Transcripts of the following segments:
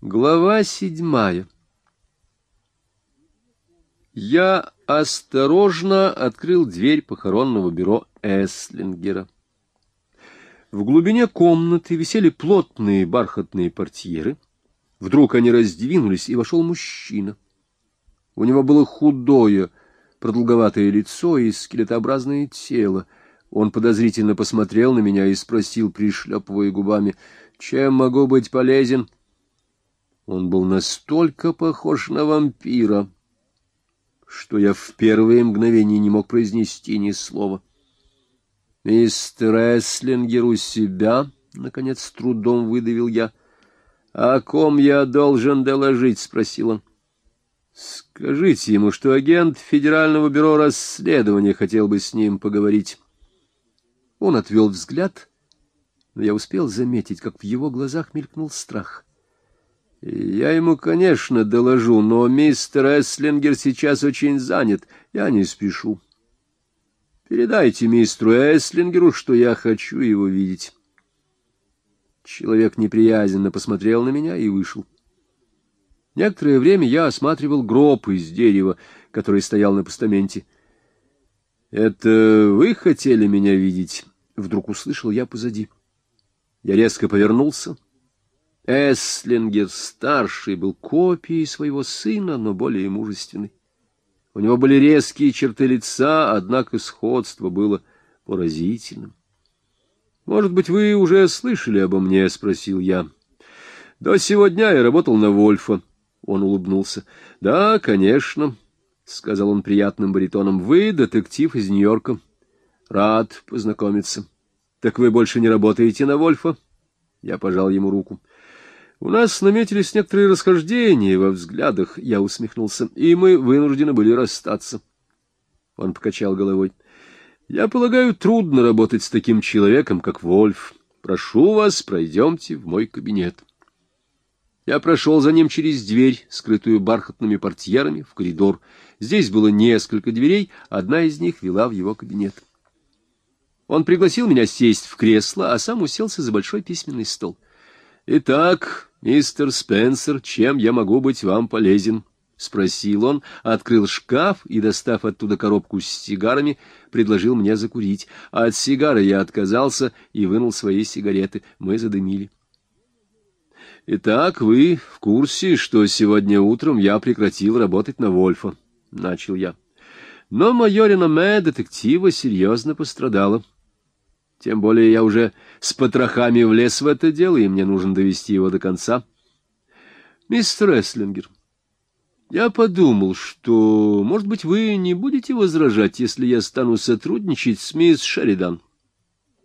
Глава седьмая Я осторожно открыл дверь похоронного бюро Эслингера. В глубине комнаты висели плотные бархатные портьеры. Вдруг они раздвинулись, и вошел мужчина. У него было худое, продолговатое лицо и скелетообразное тело. Он подозрительно посмотрел на меня и спросил, пришлепывая губами, «Чем могу быть полезен?» Он был настолько похож на вампира, что я в первые мгновения не мог произнести ни слова. «Мистер Эслингер у себя?» — наконец с трудом выдавил я. «О ком я должен доложить?» — спросил он. «Скажите ему, что агент Федерального бюро расследования хотел бы с ним поговорить». Он отвел взгляд, но я успел заметить, как в его глазах мелькнул страх — я ему, конечно, доложу, но мистер Эслингер сейчас очень занят. Я не спешу. Передайте мистеру Эслингеру, что я хочу его видеть. Человек неприязненно посмотрел на меня и вышел. Некоторое время я осматривал гроб из дерева, который стоял на постаменте. — Это вы хотели меня видеть? — вдруг услышал я позади. Я резко повернулся — Эслингер-старший был копией своего сына, но более мужественный. У него были резкие черты лица, однако сходство было поразительным. — Может быть, вы уже слышали обо мне? — спросил я. — До сегодня я работал на Вольфа. Он улыбнулся. — Да, конечно, — сказал он приятным баритоном. — Вы детектив из Нью-Йорка. Рад познакомиться. — Так вы больше не работаете на Вольфа? Я пожал ему руку. У нас наметились некоторые расхождения во взглядах, я усмехнулся, и мы вынуждены были расстаться. Он покачал головой. Я полагаю, трудно работать с таким человеком, как Вольф. Прошу вас, пройдемте в мой кабинет. Я прошел за ним через дверь, скрытую бархатными портьерами, в коридор. Здесь было несколько дверей, одна из них вела в его кабинет. Он пригласил меня сесть в кресло, а сам уселся за большой письменный стол. «Итак, «Мистер Спенсер, чем я могу быть вам полезен?» — спросил он, открыл шкаф и, достав оттуда коробку с сигарами, предложил мне закурить. А от сигары я отказался и вынул свои сигареты. Мы задымили. «Итак, вы в курсе, что сегодня утром я прекратил работать на Вольфа?» — начал я. Но мое реноме детектива серьезно пострадало. Тем более я уже с потрохами влез в это дело, и мне нужно довести его до конца. Мистер Эслингер, я подумал, что, может быть, вы не будете возражать, если я стану сотрудничать с мисс Шеридан.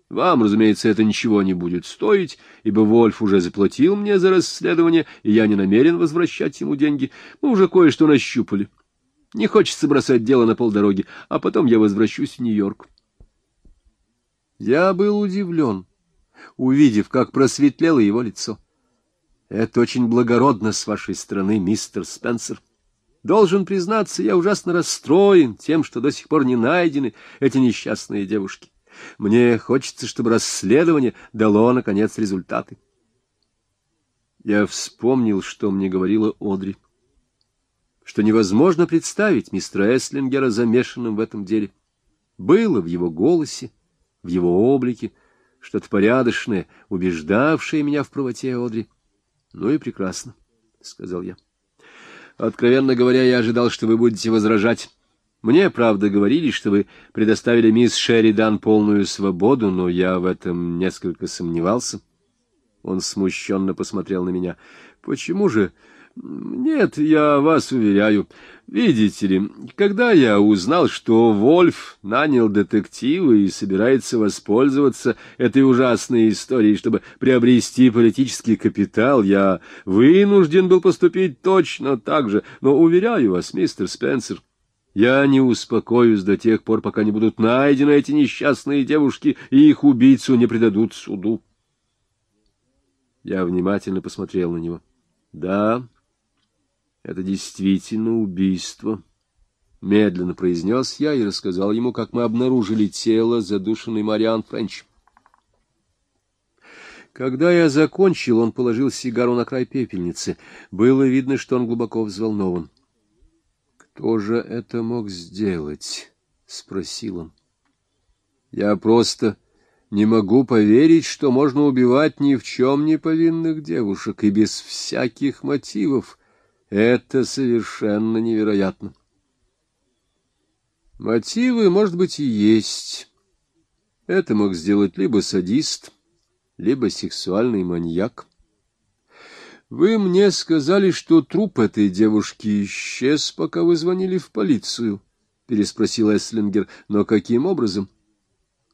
Вам, разумеется, это ничего не будет стоить, ибо Вольф уже заплатил мне за расследование, и я не намерен возвращать ему деньги. Мы уже кое-что нащупали. Не хочется бросать дело на полдороги, а потом я возвращусь в Нью-Йорк. Я был удивлен, увидев, как просветлело его лицо. Это очень благородно с вашей стороны, мистер Спенсер. Должен признаться, я ужасно расстроен тем, что до сих пор не найдены эти несчастные девушки. Мне хочется, чтобы расследование дало, наконец, результаты. Я вспомнил, что мне говорила Одри, что невозможно представить мистера Эслингера замешанным в этом деле. Было в его голосе, в его облике, что-то порядочное, убеждавшее меня в правоте Одри. — Ну и прекрасно, — сказал я. — Откровенно говоря, я ожидал, что вы будете возражать. Мне, правда, говорили, что вы предоставили мисс Шеридан полную свободу, но я в этом несколько сомневался. Он смущенно посмотрел на меня. — Почему же нет, я вас уверяю. Видите ли, когда я узнал, что Вольф нанял детектива и собирается воспользоваться этой ужасной историей, чтобы приобрести политический капитал, я вынужден был поступить точно так же. Но, уверяю вас, мистер Спенсер, я не успокоюсь до тех пор, пока не будут найдены эти несчастные девушки и их убийцу не предадут суду. Я внимательно посмотрел на него. — Да, это действительно убийство. Медленно произнес я и рассказал ему, как мы обнаружили тело задушенной Мариан Френч. Когда я закончил, он положил сигару на край пепельницы. Было видно, что он глубоко взволнован. — Кто же это мог сделать? — спросил он. — Я просто не могу поверить, что можно убивать ни в чем не повинных девушек и без всяких мотивов. Это совершенно невероятно. Мотивы, может быть, и есть. Это мог сделать либо садист, либо сексуальный маньяк. Вы мне сказали, что труп этой девушки исчез, пока вы звонили в полицию, — переспросил Эслингер. — Но каким образом?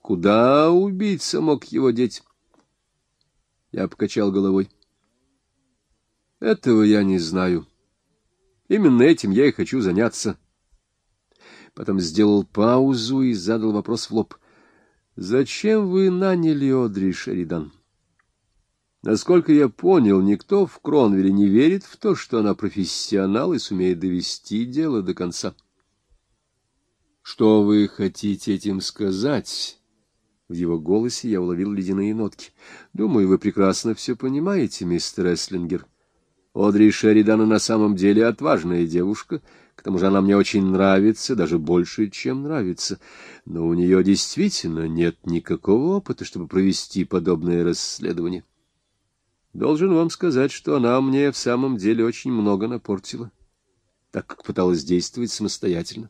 Куда убийца мог его деть? Я покачал головой. — Этого я не знаю. Именно этим я и хочу заняться. Потом сделал паузу и задал вопрос в лоб — Зачем вы наняли Одри Шеридан? Насколько я понял, никто в Кронвилле не верит в то, что она профессионал и сумеет довести дело до конца. Что вы хотите этим сказать? В его голосе я уловил ледяные нотки. Думаю, вы прекрасно все понимаете, мистер Эслингер. Одри Шеридана на самом деле отважная девушка, к тому же она мне очень нравится, даже больше, чем нравится. Но у нее действительно нет никакого опыта, чтобы провести подобное расследование. Должен вам сказать, что она мне в самом деле очень много напортила, так как пыталась действовать самостоятельно.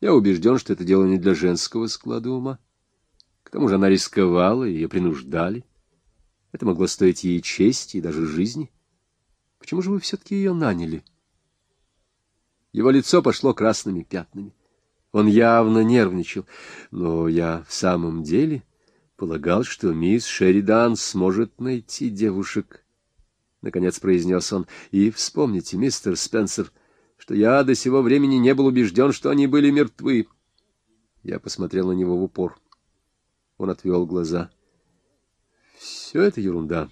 Я убежден, что это дело не для женского склада ума. К тому же она рисковала, ее принуждали. Это могло стоить ей чести и даже жизни. Почему же вы все-таки ее наняли? — его лицо пошло красными пятнами. Он явно нервничал. Но я в самом деле полагал, что мисс Шеридан сможет найти девушек. Наконец произнес он. И вспомните, мистер Спенсер, что я до сего времени не был убежден, что они были мертвы. Я посмотрел на него в упор. Он отвел глаза. Все это ерунда.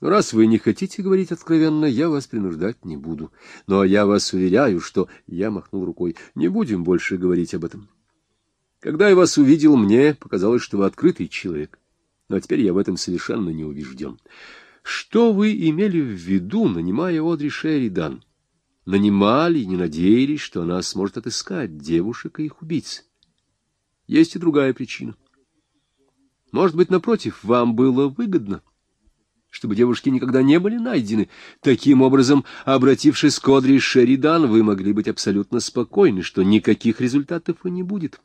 Раз вы не хотите говорить откровенно, я вас принуждать не буду. Но я вас уверяю, что... Я махнул рукой. Не будем больше говорить об этом. Когда я вас увидел, мне показалось, что вы открытый человек. Но теперь я в этом совершенно не убежден. Что вы имели в виду, нанимая Одри Шеридан? Нанимали и не надеялись, что она сможет отыскать девушек и их убийц. Есть и другая причина. Может быть, напротив, вам было выгодно чтобы девушки никогда не были найдены. Таким образом, обратившись к Одри Шеридан, вы могли быть абсолютно спокойны, что никаких результатов и не будет.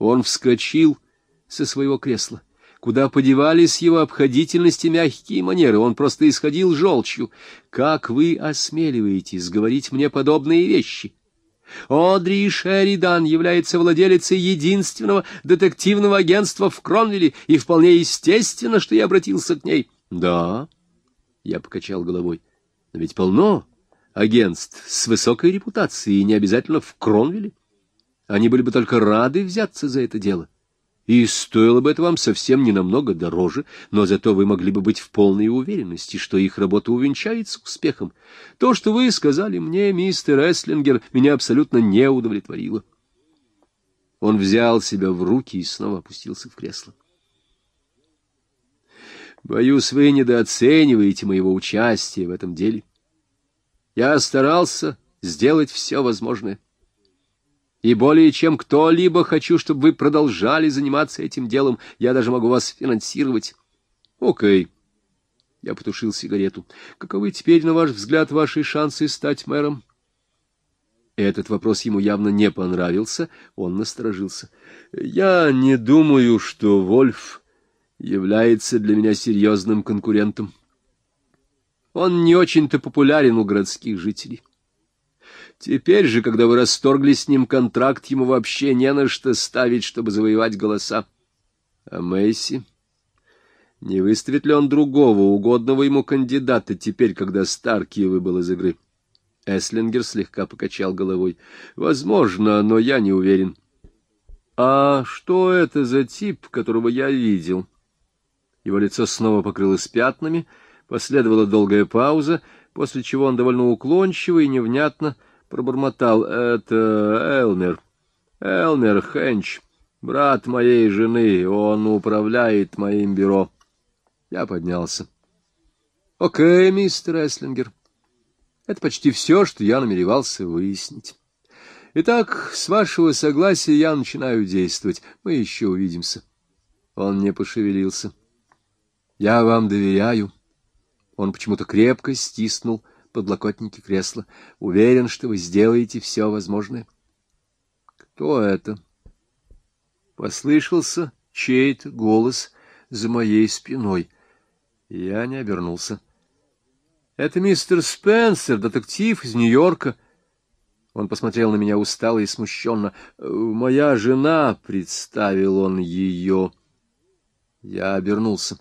Он вскочил со своего кресла. Куда подевались его обходительность и мягкие манеры? Он просто исходил желчью. Как вы осмеливаетесь говорить мне подобные вещи? Одри Шеридан является владелицей единственного детективного агентства в Кронвилле, и вполне естественно, что я обратился к ней. — Да, — я покачал головой, — но ведь полно агентств с высокой репутацией, и не обязательно в Кронвилле. Они были бы только рады взяться за это дело. И стоило бы это вам совсем не намного дороже, но зато вы могли бы быть в полной уверенности, что их работа увенчается успехом. То, что вы сказали мне, мистер Эслингер, меня абсолютно не удовлетворило. Он взял себя в руки и снова опустился в кресло. Боюсь, вы недооцениваете моего участия в этом деле. Я старался сделать все возможное и более чем кто-либо хочу, чтобы вы продолжали заниматься этим делом. Я даже могу вас финансировать. Окей. Я потушил сигарету. Каковы теперь, на ваш взгляд, ваши шансы стать мэром? Этот вопрос ему явно не понравился. Он насторожился. Я не думаю, что Вольф является для меня серьезным конкурентом. Он не очень-то популярен у городских жителей. Теперь же, когда вы расторгли с ним контракт, ему вообще не на что ставить, чтобы завоевать голоса. А Мэйси? Не выставит ли он другого, угодного ему кандидата, теперь, когда Старки выбыл из игры? Эслингер слегка покачал головой. Возможно, но я не уверен. А что это за тип, которого я видел? Его лицо снова покрылось пятнами, последовала долгая пауза, после чего он довольно уклончиво и невнятно пробормотал. — Это Элмер. Элмер Хенч, брат моей жены, он управляет моим бюро. — Я поднялся. — Окей, мистер Эслингер. Это почти все, что я намеревался выяснить. Итак, с вашего согласия я начинаю действовать. Мы еще увидимся. Он не пошевелился. — Я вам доверяю. Он почему-то крепко стиснул подлокотники кресла. Уверен, что вы сделаете все возможное. — Кто это? Послышался чей-то голос за моей спиной. Я не обернулся. Это мистер Спенсер, детектив из Нью-Йорка. Он посмотрел на меня устало и смущенно. «Моя жена», — представил он ее. Я обернулся.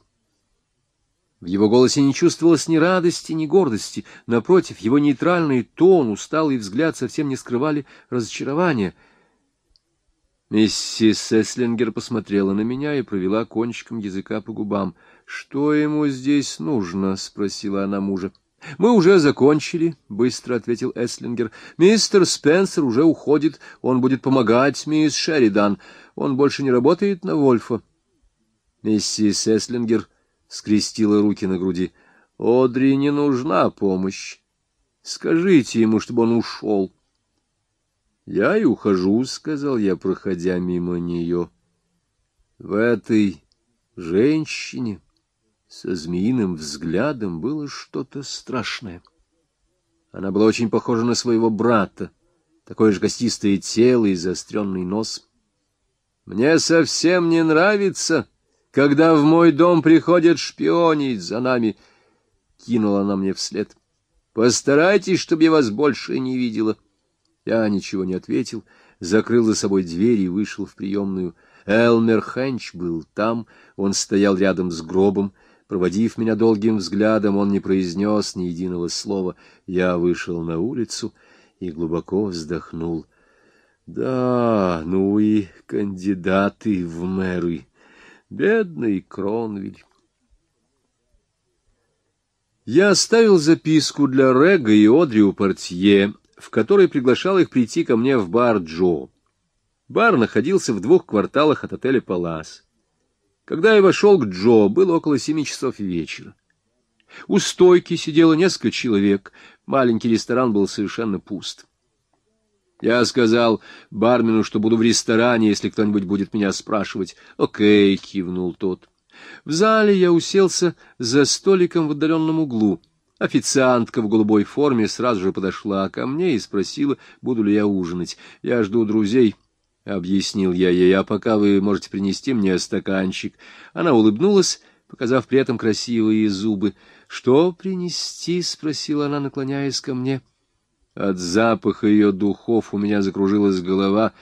В его голосе не чувствовалось ни радости, ни гордости. Напротив, его нейтральный тон, усталый взгляд совсем не скрывали разочарования. Миссис Эслингер посмотрела на меня и провела кончиком языка по губам. — Что ему здесь нужно? — спросила она мужа. — Мы уже закончили, — быстро ответил Эслингер. — Мистер Спенсер уже уходит, он будет помогать мисс Шеридан. Он больше не работает на Вольфа. Миссис Эслингер скрестила руки на груди. — Одри не нужна помощь. Скажите ему, чтобы он ушел. — Я и ухожу, — сказал я, проходя мимо нее. В этой женщине со змеиным взглядом было что-то страшное. Она была очень похожа на своего брата, такое же костистое тело и заостренный нос. «Мне совсем не нравится, когда в мой дом приходят шпионить за нами», — кинула она мне вслед. «Постарайтесь, чтобы я вас больше не видела». Я ничего не ответил, закрыл за собой дверь и вышел в приемную. Элмер Хенч был там, он стоял рядом с гробом, — Проводив меня долгим взглядом, он не произнес ни единого слова. Я вышел на улицу и глубоко вздохнул. Да, ну и кандидаты в мэры. Бедный Кронвиль. Я оставил записку для Рега и Одриу Портье, в которой приглашал их прийти ко мне в бар Джо. Бар находился в двух кварталах от отеля «Палас». Когда я вошел к Джо, было около семи часов вечера. У стойки сидело несколько человек, маленький ресторан был совершенно пуст. Я сказал бармену, что буду в ресторане, если кто-нибудь будет меня спрашивать. «Окей», — кивнул тот. В зале я уселся за столиком в отдаленном углу. Официантка в голубой форме сразу же подошла ко мне и спросила, буду ли я ужинать. «Я жду друзей». — объяснил я ей, — а пока вы можете принести мне стаканчик. Она улыбнулась, показав при этом красивые зубы. — Что принести? — спросила она, наклоняясь ко мне. От запаха ее духов у меня закружилась голова.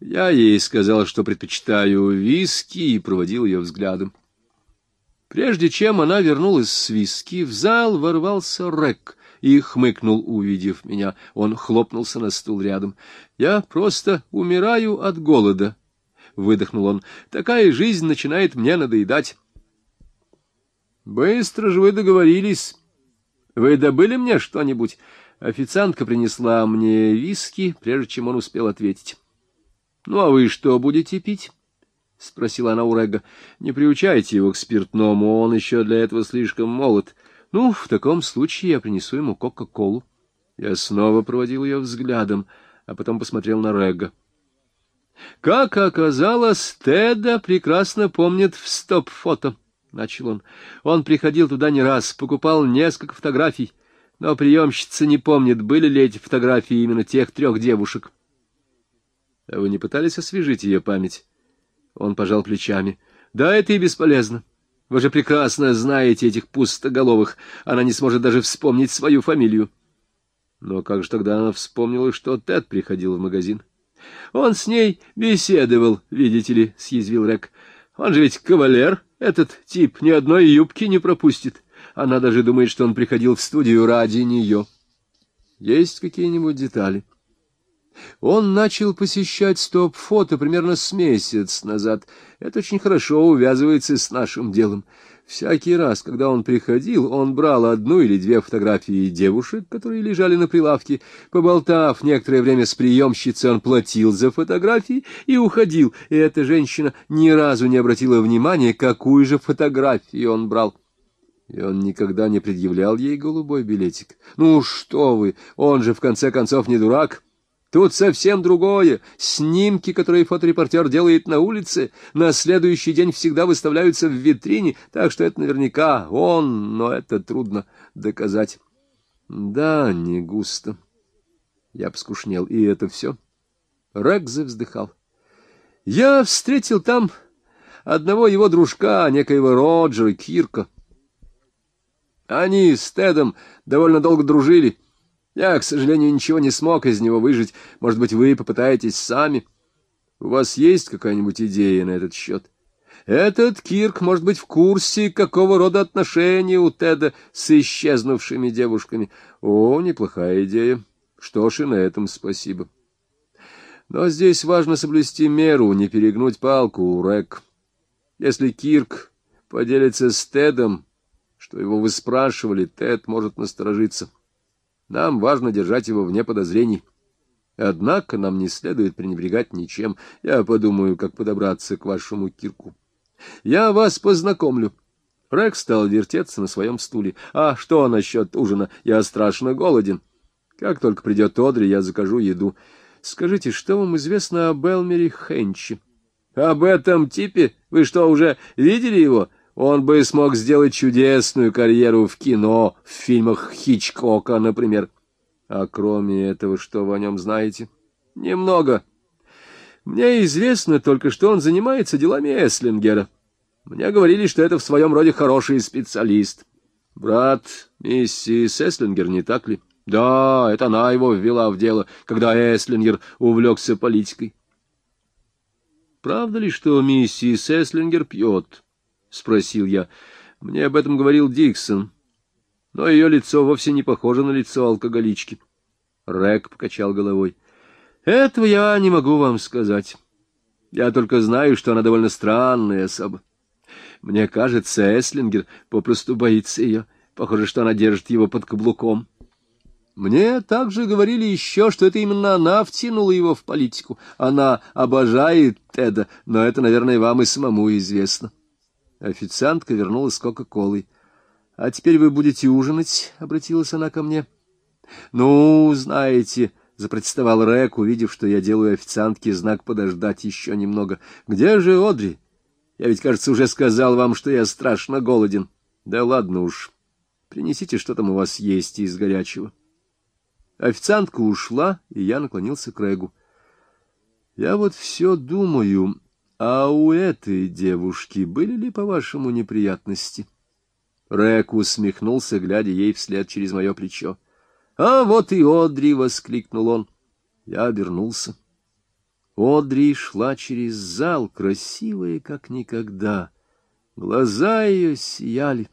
Я ей сказал, что предпочитаю виски, и проводил ее взглядом. Прежде чем она вернулась с виски, в зал ворвался Рек — и хмыкнул, увидев меня. Он хлопнулся на стул рядом. «Я просто умираю от голода», — выдохнул он. «Такая жизнь начинает мне надоедать». «Быстро же вы договорились. Вы добыли мне что-нибудь?» Официантка принесла мне виски, прежде чем он успел ответить. — Ну, а вы что будете пить? — спросила она у Рега. — Не приучайте его к спиртному, он еще для этого слишком молод. Ну, в таком случае я принесу ему Кока-Колу. Я снова проводил ее взглядом, а потом посмотрел на Рега. Как оказалось, Теда прекрасно помнит в стоп-фото, — начал он. Он приходил туда не раз, покупал несколько фотографий, но приемщица не помнит, были ли эти фотографии именно тех трех девушек. — А вы не пытались освежить ее память? Он пожал плечами. — Да, это и бесполезно. — вы же прекрасно знаете этих пустоголовых. Она не сможет даже вспомнить свою фамилию. Но как же тогда она вспомнила, что Тед приходил в магазин? Он с ней беседовал, видите ли, — съязвил Рек. Он же ведь кавалер, этот тип, ни одной юбки не пропустит. Она даже думает, что он приходил в студию ради нее. Есть какие-нибудь детали? Он начал посещать стоп-фото примерно с месяц назад. Это очень хорошо увязывается с нашим делом. Всякий раз, когда он приходил, он брал одну или две фотографии девушек, которые лежали на прилавке. Поболтав некоторое время с приемщицей, он платил за фотографии и уходил. И эта женщина ни разу не обратила внимания, какую же фотографию он брал. И он никогда не предъявлял ей голубой билетик. Ну что вы, он же в конце концов не дурак. Тут совсем другое. Снимки, которые фоторепортер делает на улице, на следующий день всегда выставляются в витрине, так что это наверняка он, но это трудно доказать. Да, не густо. Я поскушнел, и это все. Рекзе вздыхал. Я встретил там одного его дружка, некоего Роджера Кирка. Они с Тедом довольно долго дружили. Я, к сожалению, ничего не смог из него выжить. Может быть, вы попытаетесь сами. У вас есть какая-нибудь идея на этот счет? Этот Кирк может быть в курсе, какого рода отношения у Теда с исчезнувшими девушками. О, неплохая идея. Что ж, и на этом спасибо. Но здесь важно соблюсти меру, не перегнуть палку, Рэк. Если Кирк поделится с Тедом, что его вы спрашивали, Тед может насторожиться. Нам важно держать его вне подозрений. Однако нам не следует пренебрегать ничем. Я подумаю, как подобраться к вашему Кирку. Я вас познакомлю. Рекс стал вертеться на своем стуле. А что насчет ужина? Я страшно голоден. Как только придет Одри, я закажу еду. Скажите, что вам известно об Элмере Хенче? Об этом типе? Вы что, уже видели его? Он бы смог сделать чудесную карьеру в кино, в фильмах Хичкока, например. А кроме этого, что вы о нем знаете? Немного. Мне известно только, что он занимается делами Эслингера. Мне говорили, что это в своем роде хороший специалист. Брат миссис Эслингер, не так ли? Да, это она его ввела в дело, когда Эслингер увлекся политикой. Правда ли, что миссис Эслингер пьет? — спросил я. Мне об этом говорил Диксон. Но ее лицо вовсе не похоже на лицо алкоголички. Рэк покачал головой. Этого я не могу вам сказать. Я только знаю, что она довольно странная особа. Мне кажется, Эслингер попросту боится ее. Похоже, что она держит его под каблуком. Мне также говорили еще, что это именно она втянула его в политику. Она обожает Теда, но это, наверное, вам и самому известно. Официантка вернулась с Кока-Колой. — А теперь вы будете ужинать? — обратилась она ко мне. — Ну, знаете запротестовал Рэк, увидев, что я делаю официантке знак подождать еще немного. «Где же Одри? Я ведь, кажется, уже сказал вам, что я страшно голоден. Да ладно уж, принесите, что там у вас есть из горячего». Официантка ушла, и я наклонился к Рэгу. «Я вот все думаю, а у этой девушки были ли, по-вашему, неприятности?» Рэк усмехнулся, глядя ей вслед через мое плечо. «А вот и Одри!» — воскликнул он. Я обернулся. Одри шла через зал, красивая, как никогда. Глаза ее сияли.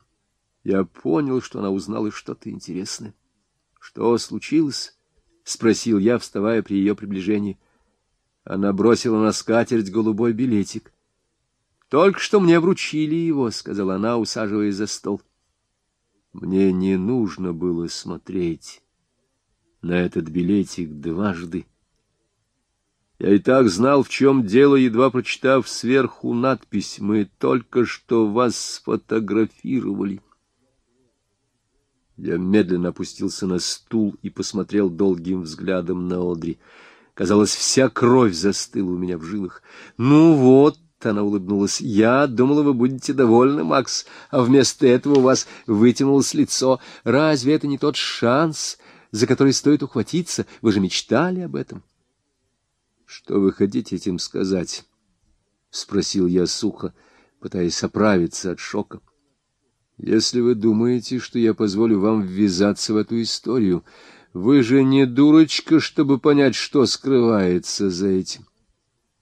Я понял, что она узнала что-то интересное. — Что случилось? — спросил я, вставая при ее приближении. Она бросила на скатерть голубой билетик. — Только что мне вручили его, — сказала она, усаживаясь за стол. Мне не нужно было смотреть на этот билетик дважды. Я и так знал, в чем дело, едва прочитав сверху надпись «Мы только что вас сфотографировали». Я медленно опустился на стул и посмотрел долгим взглядом на Одри. Казалось, вся кровь застыла у меня в жилах. «Ну вот», — она улыбнулась, — «я думала, вы будете довольны, Макс, а вместо этого у вас вытянулось лицо. Разве это не тот шанс?» за который стоит ухватиться. Вы же мечтали об этом. — Что вы хотите этим сказать? — спросил я сухо, пытаясь оправиться от шока. — Если вы думаете, что я позволю вам ввязаться в эту историю, вы же не дурочка, чтобы понять, что скрывается за этим.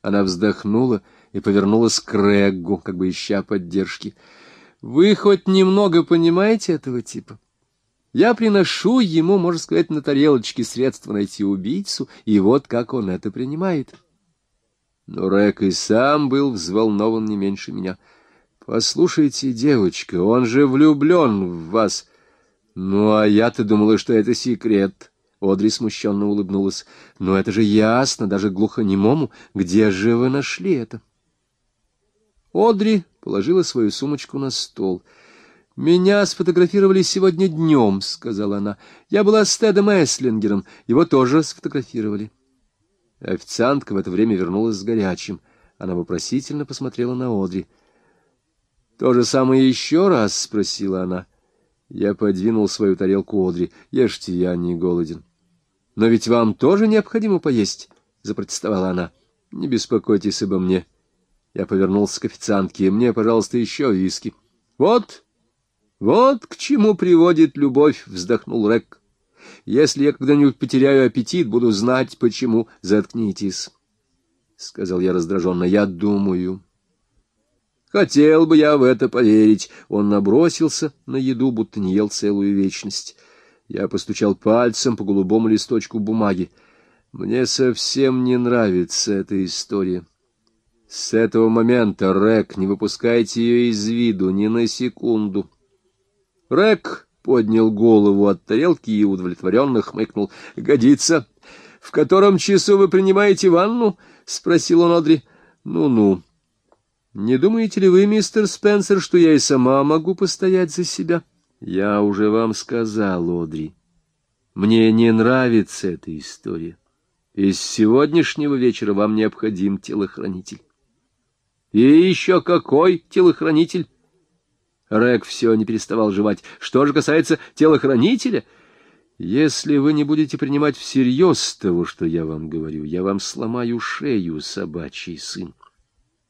Она вздохнула и повернулась к Реггу, как бы ища поддержки. — Вы хоть немного понимаете этого типа? — я приношу ему, можно сказать, на тарелочке средства найти убийцу, и вот как он это принимает. Но Рэк и сам был взволнован не меньше меня. «Послушайте, девочка, он же влюблен в вас». «Ну, а я-то думала, что это секрет». Одри смущенно улыбнулась. «Но это же ясно, даже глухонемому. Где же вы нашли это?» Одри положила свою сумочку на стол — «Меня сфотографировали сегодня днем», — сказала она. «Я была с Тедом Эслингером. Его тоже сфотографировали». Официантка в это время вернулась с горячим. Она вопросительно посмотрела на Одри. «То же самое еще раз?» — спросила она. Я подвинул свою тарелку Одри. «Ешьте, я не голоден». «Но ведь вам тоже необходимо поесть», — запротестовала она. «Не беспокойтесь обо мне». Я повернулся к официантке. «Мне, пожалуйста, еще виски». «Вот!» Вот к чему приводит любовь, — вздохнул Рек. Если я когда-нибудь потеряю аппетит, буду знать, почему. Заткнитесь, — сказал я раздраженно. Я думаю. Хотел бы я в это поверить. Он набросился на еду, будто не ел целую вечность. Я постучал пальцем по голубому листочку бумаги. Мне совсем не нравится эта история. С этого момента, Рек, не выпускайте ее из виду ни на секунду. Рэк поднял голову от тарелки и удовлетворенно хмыкнул. — Годится. — В котором часу вы принимаете ванну? — спросил он Одри. Ну — Ну-ну. Не думаете ли вы, мистер Спенсер, что я и сама могу постоять за себя? — Я уже вам сказал, Одри. Мне не нравится эта история. Из сегодняшнего вечера вам необходим телохранитель. — И еще какой телохранитель? Рэг все не переставал жевать. Что же касается телохранителя, если вы не будете принимать всерьез того, что я вам говорю, я вам сломаю шею, собачий сын.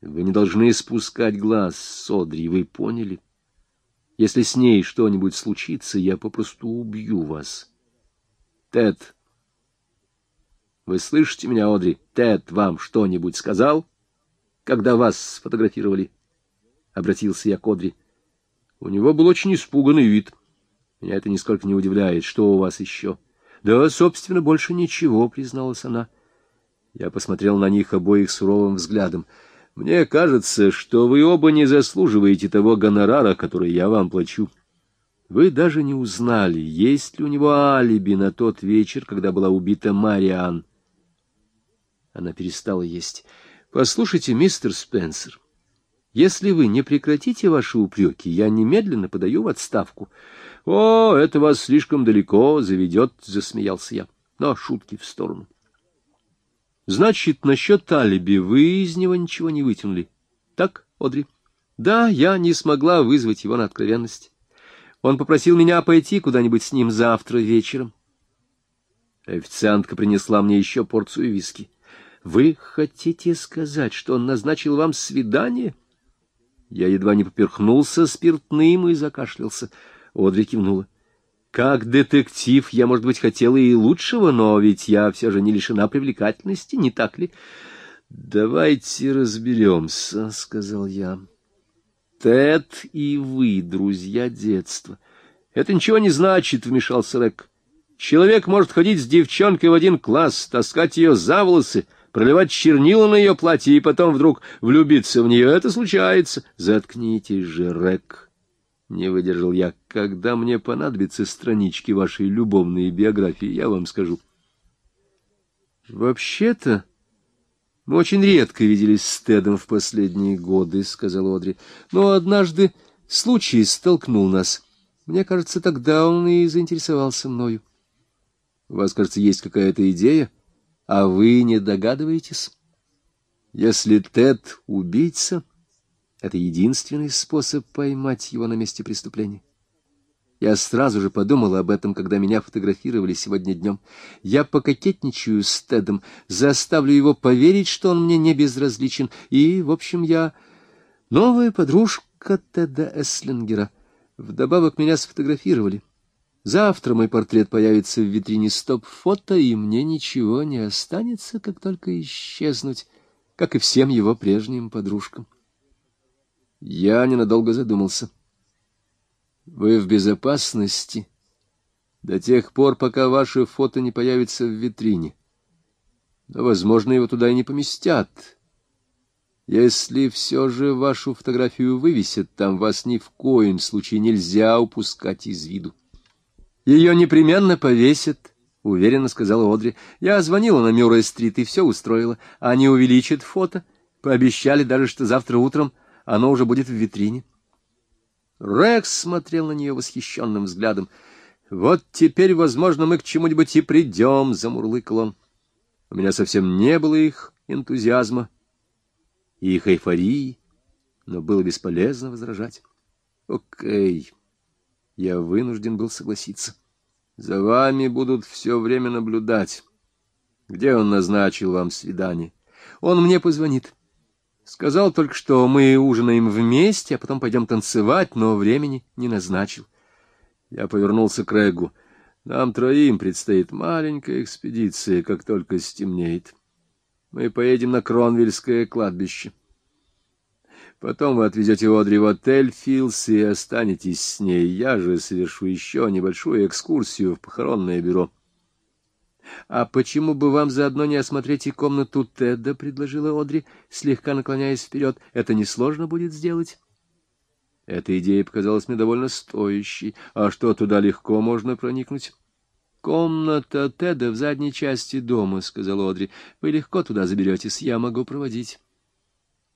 Вы не должны спускать глаз с вы поняли? Если с ней что-нибудь случится, я попросту убью вас. Тед, вы слышите меня, Одри? Тед вам что-нибудь сказал, когда вас сфотографировали? Обратился я к Одри. У него был очень испуганный вид. Меня это нисколько не удивляет. Что у вас еще? Да, собственно, больше ничего, призналась она. Я посмотрел на них обоих суровым взглядом. Мне кажется, что вы оба не заслуживаете того гонорара, который я вам плачу. Вы даже не узнали, есть ли у него алиби на тот вечер, когда была убита Мариан. Она перестала есть. Послушайте, мистер Спенсер, если вы не прекратите ваши упреки, я немедленно подаю в отставку. — О, это вас слишком далеко заведет, — засмеялся я. Но шутки в сторону. — Значит, насчет алиби вы из него ничего не вытянули. Так, Одри? — Да, я не смогла вызвать его на откровенность. Он попросил меня пойти куда-нибудь с ним завтра вечером. Официантка принесла мне еще порцию виски. — Вы хотите сказать, что он назначил вам свидание? — я едва не поперхнулся спиртным и закашлялся. Одри кивнула. Как детектив я, может быть, хотела и лучшего, но ведь я все же не лишена привлекательности, не так ли? — Давайте разберемся, — сказал я. — Тед и вы, друзья детства. — Это ничего не значит, — вмешался Рек. — Человек может ходить с девчонкой в один класс, таскать ее за волосы, — проливать чернила на ее платье и потом вдруг влюбиться в нее. Это случается. Заткнитесь же, Рек. Не выдержал я. Когда мне понадобятся странички вашей любовной биографии, я вам скажу. Вообще-то... Мы очень редко виделись с Тедом в последние годы, — сказал Одри. Но однажды случай столкнул нас. Мне кажется, тогда он и заинтересовался мною. У вас, кажется, есть какая-то идея? — а вы не догадываетесь? Если Тед — убийца, это единственный способ поймать его на месте преступления. Я сразу же подумала об этом, когда меня фотографировали сегодня днем. Я пококетничаю с Тедом, заставлю его поверить, что он мне не безразличен, и, в общем, я новая подружка Теда Эслингера. Вдобавок меня сфотографировали. Завтра мой портрет появится в витрине стоп-фото, и мне ничего не останется, как только исчезнуть, как и всем его прежним подружкам. Я ненадолго задумался. Вы в безопасности до тех пор, пока ваше фото не появится в витрине. Но, возможно, его туда и не поместят. Если все же вашу фотографию вывесят, там вас ни в коем случае нельзя упускать из виду. Ее непременно повесят, — уверенно сказала Одри. Я звонила на Мюррей-стрит и все устроила. Они увеличат фото. Пообещали даже, что завтра утром оно уже будет в витрине. Рекс смотрел на нее восхищенным взглядом. «Вот теперь, возможно, мы к чему-нибудь и придем», — замурлыкал он. У меня совсем не было их энтузиазма и их эйфории, но было бесполезно возражать. Окей, я вынужден был согласиться. За вами будут все время наблюдать. Где он назначил вам свидание? Он мне позвонит. Сказал только, что мы ужинаем вместе, а потом пойдем танцевать, но времени не назначил. Я повернулся к Регу. Нам троим предстоит маленькая экспедиция, как только стемнеет. Мы поедем на Кронвильское кладбище. Потом вы отвезете Одри в отель Филс и останетесь с ней. Я же совершу еще небольшую экскурсию в похоронное бюро. — А почему бы вам заодно не осмотреть и комнату Теда? — предложила Одри, слегка наклоняясь вперед. — Это несложно будет сделать. Эта идея показалась мне довольно стоящей. А что, туда легко можно проникнуть? — Комната Теда в задней части дома, — сказал Одри. — Вы легко туда заберетесь, я могу проводить.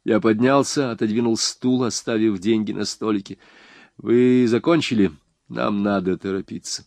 Я поднялся, отодвинул стул, оставив деньги на столике. — Вы закончили? Нам надо торопиться.